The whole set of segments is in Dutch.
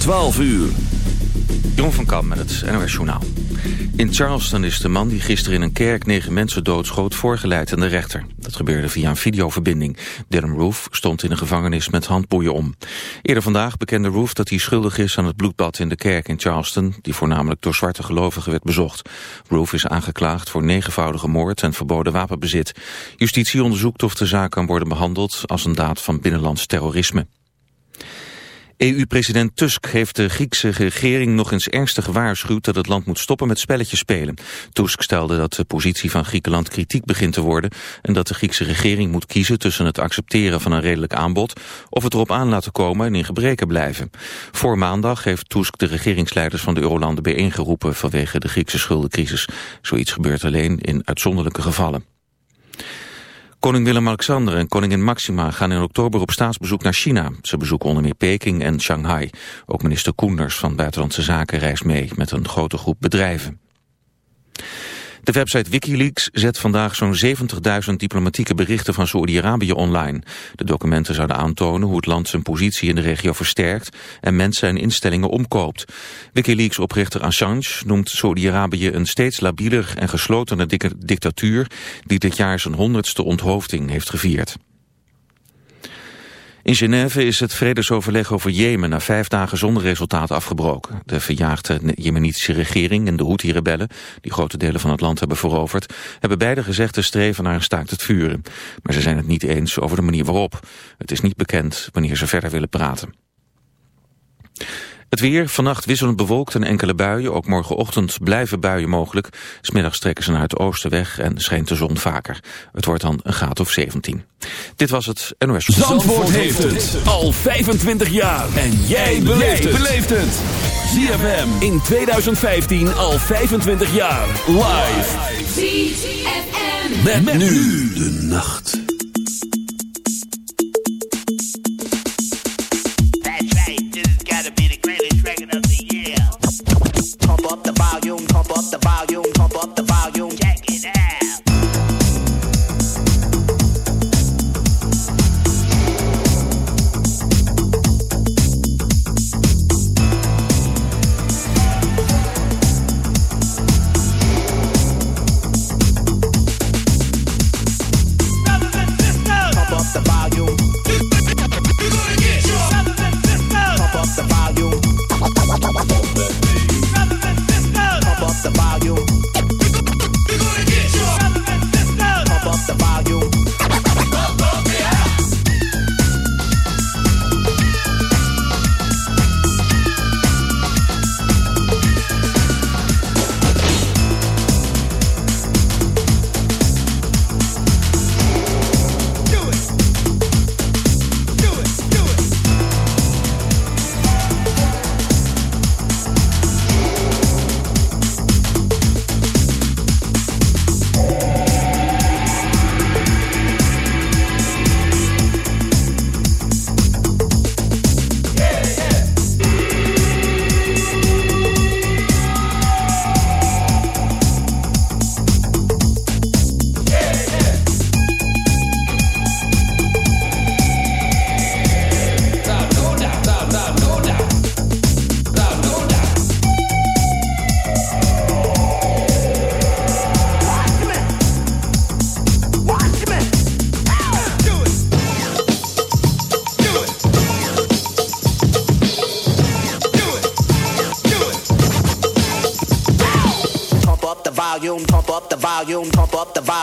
12 uur. Jeroen van Kam met het NOS Journaal. In Charleston is de man die gisteren in een kerk negen mensen doodschoot voorgeleid aan de rechter. Dat gebeurde via een videoverbinding. Dylan Roof stond in een gevangenis met handboeien om. Eerder vandaag bekende Roof dat hij schuldig is aan het bloedbad in de kerk in Charleston... die voornamelijk door zwarte gelovigen werd bezocht. Roof is aangeklaagd voor negenvoudige moord en verboden wapenbezit. Justitie onderzoekt of de zaak kan worden behandeld als een daad van binnenlands terrorisme. EU-president Tusk heeft de Griekse regering nog eens ernstig gewaarschuwd dat het land moet stoppen met spelletjes spelen. Tusk stelde dat de positie van Griekenland kritiek begint te worden en dat de Griekse regering moet kiezen tussen het accepteren van een redelijk aanbod of het erop aan laten komen en in gebreken blijven. Voor maandag heeft Tusk de regeringsleiders van de eurolanden bijeengeroepen vanwege de Griekse schuldencrisis. Zoiets gebeurt alleen in uitzonderlijke gevallen. Koning Willem-Alexander en koningin Maxima gaan in oktober op staatsbezoek naar China. Ze bezoeken onder meer Peking en Shanghai. Ook minister Koenders van Buitenlandse Zaken reist mee met een grote groep bedrijven. De website Wikileaks zet vandaag zo'n 70.000 diplomatieke berichten van Saoedi-Arabië online. De documenten zouden aantonen hoe het land zijn positie in de regio versterkt en mensen en instellingen omkoopt. Wikileaks-oprichter Assange noemt Saoedi-Arabië een steeds labieler en geslotener dictatuur die dit jaar zijn honderdste onthoofding heeft gevierd. In Genève is het vredesoverleg over Jemen na vijf dagen zonder resultaat afgebroken. De verjaagde Jemenitische regering en de Houthi-rebellen, die grote delen van het land hebben veroverd, hebben beide gezegd te streven naar een staakt het vuren. Maar ze zijn het niet eens over de manier waarop. Het is niet bekend wanneer ze verder willen praten. Het weer, vannacht wisselend bewolkt en enkele buien. Ook morgenochtend blijven buien mogelijk. Smiddags trekken ze naar het oosten weg en schijnt de zon vaker. Het wordt dan een graad of 17. Dit was het NOS. Zandvoort, Zandvoort heeft het al 25 jaar. En jij beleeft het. ZFM in 2015 al 25 jaar. Live. ZFM. met nu de nacht.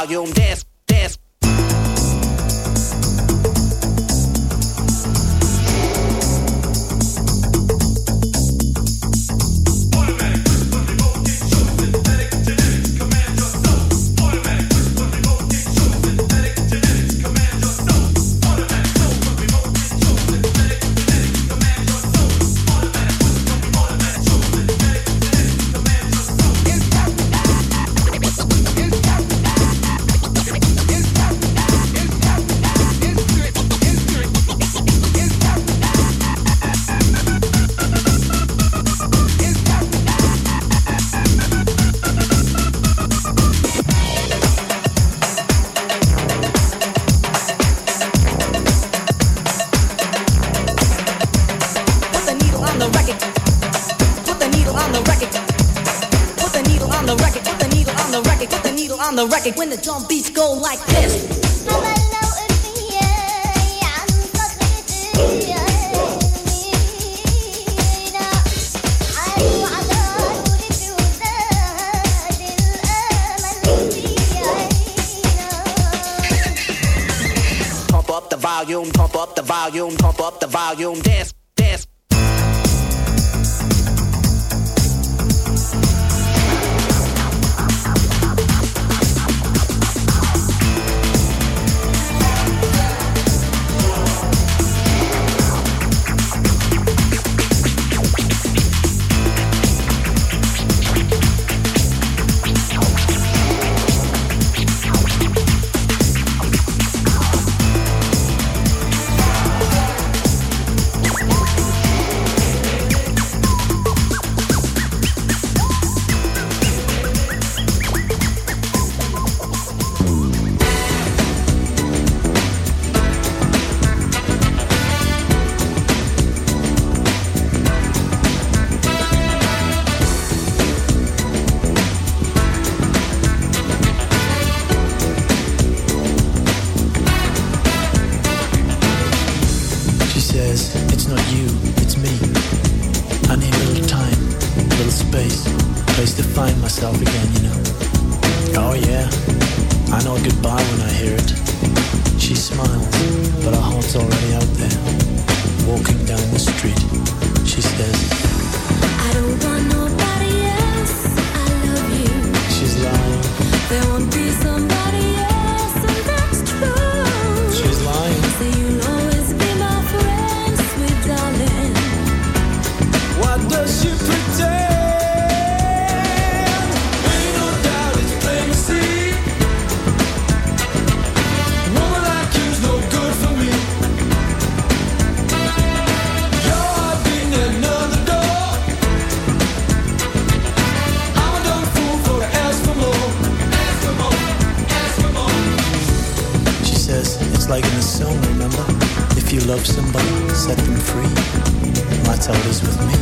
Volume, dance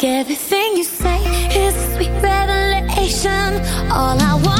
Like everything you say is a sweet revelation. All I want.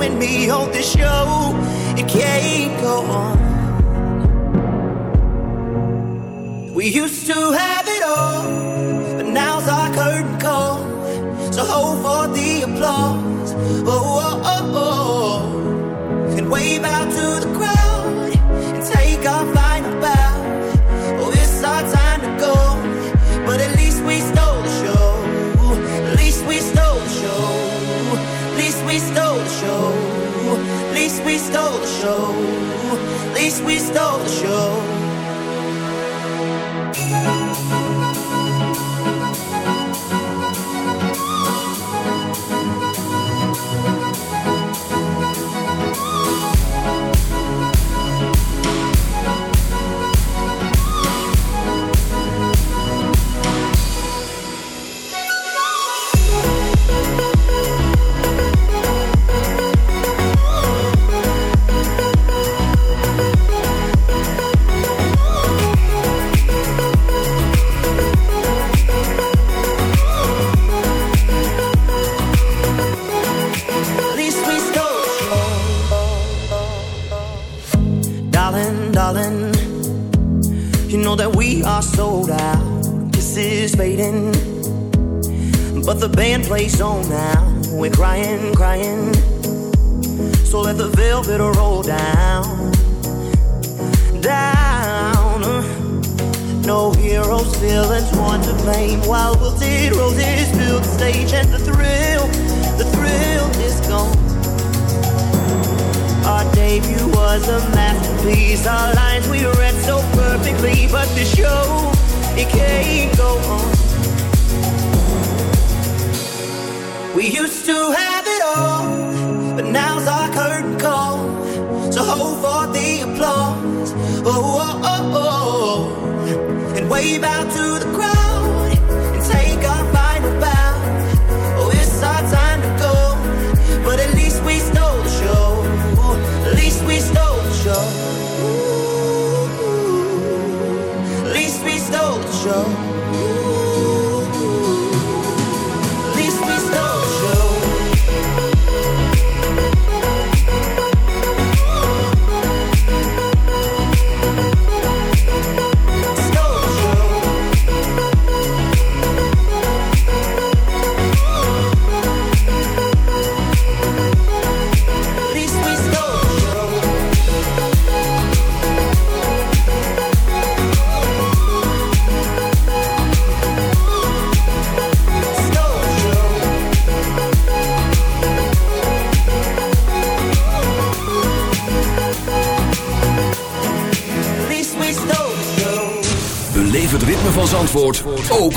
you and me this show, it can't go on. We used to have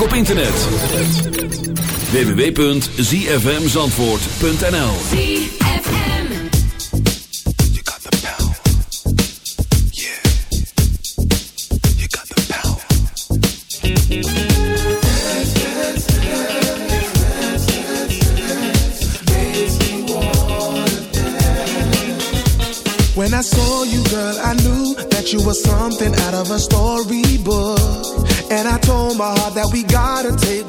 op internet. www.zfmzandvoort.nl When I saw you, girl, I knew that you were something out of a storybook.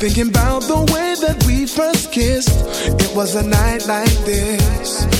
Thinking about the way that we first kissed. It was a night like this.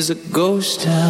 Is a ghost town.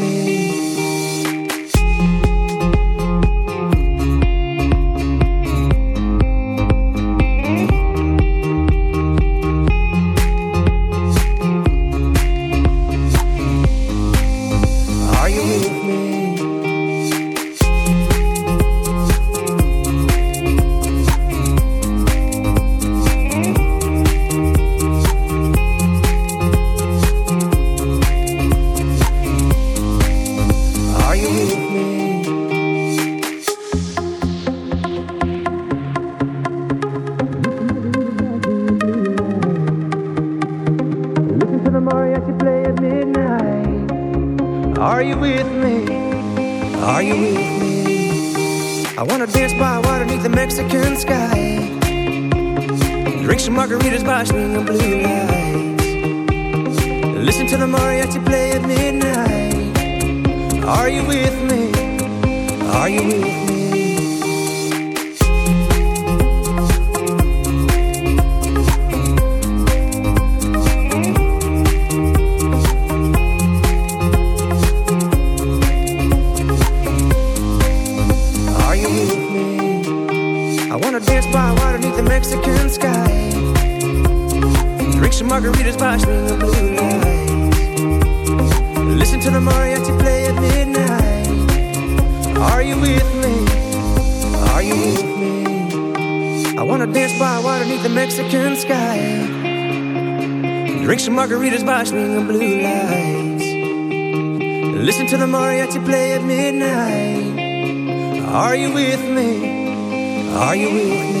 me? Margaritas by string of blue lights. Listen to the mariachi play at midnight. Are you with me? Are you with me? I wanna dance by water beneath the Mexican sky. Drink some margaritas by string of blue lights. Listen to the mariachi play at midnight. Are you with me? Are you with me?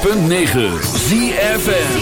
106.9 ZFN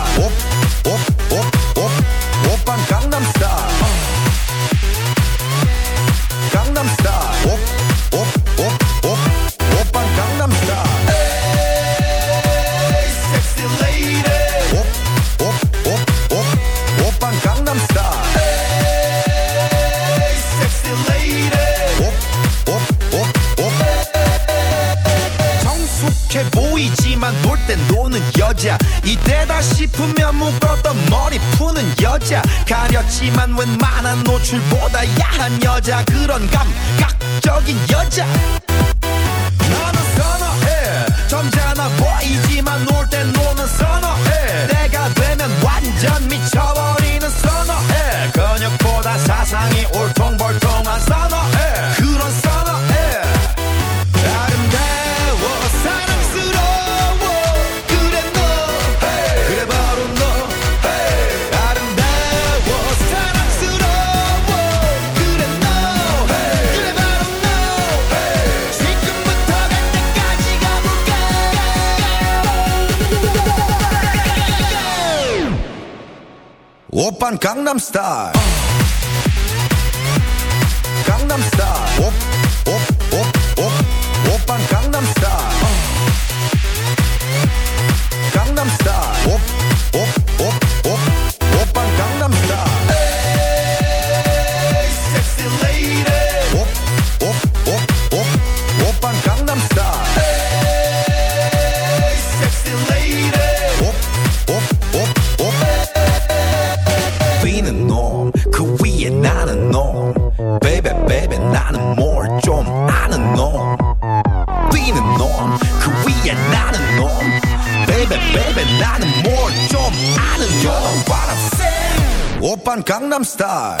여자 그런 감각적인 여자. star. star.